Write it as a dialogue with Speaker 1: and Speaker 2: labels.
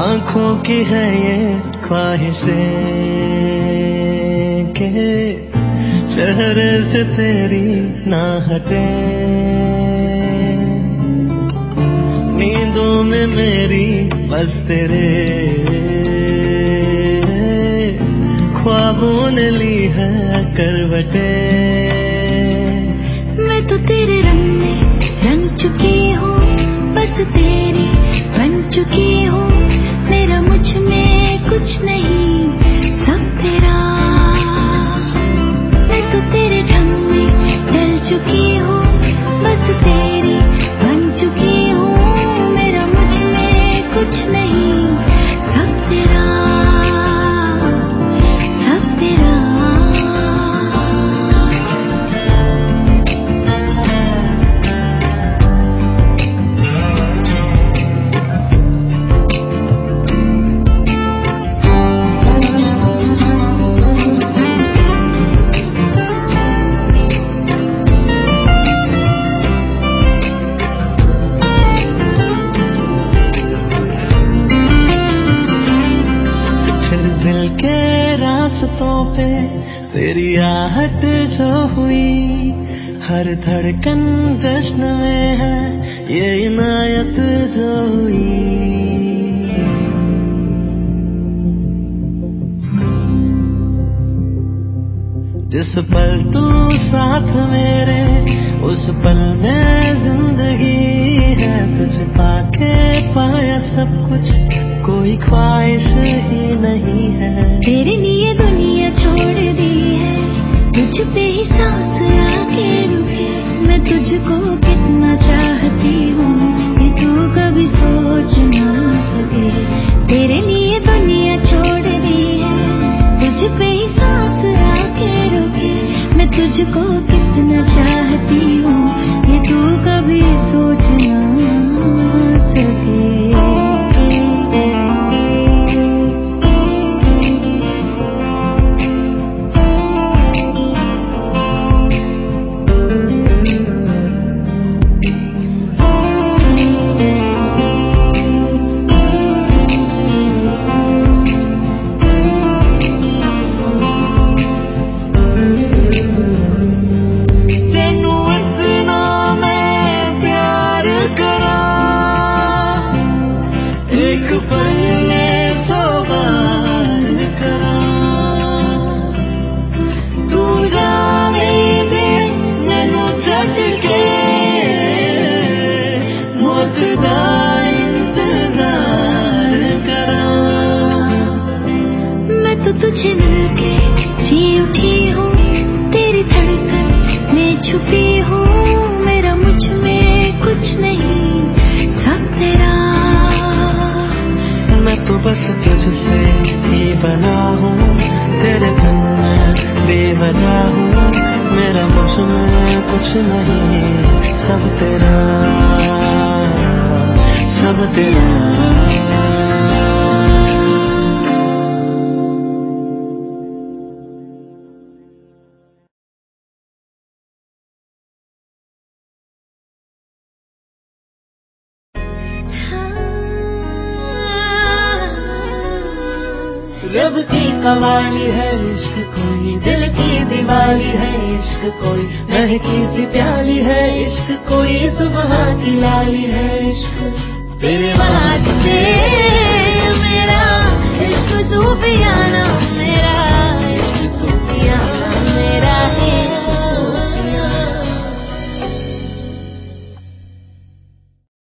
Speaker 1: की है ये ख्वाहिशें के चेहरे से तेरी ना हटे नींदों में मेरी बस तेरे ख्वाबों ने ली है करवटे।
Speaker 2: मैं तो तेरे रंग में रंग चुकी हूँ, बस तेरी बन चुकी तेरी
Speaker 1: आहट जो हुई, हर धड़कन जश्न में है, ये इनायत जो हुई। जिस पल तू साथ मेरे, उस पल में ज़िंदगी है, तुझ पाके पाया सब कुछ, कोई ख्वाहिश ही जी
Speaker 2: उठी हूँ, तेरी धड़कन में छुपी हूँ, मेरा मुझमें कुछ नहीं, सब तेरा।
Speaker 1: मैं तो बस तुझसे ही बना हूँ, तेरे बिन मैं बेवजह हूँ, मेरा मुझमें कुछ नहीं, सब तेरा सब तेरा। रब की कवाली है, इश्क कोई, दिल की दिवाली है, इश्क कोई महकी सी प्याली है, इश्क कोई, सुबह की लाली है, इश्क। तेरे वास्ते